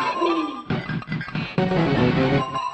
Oh, my God.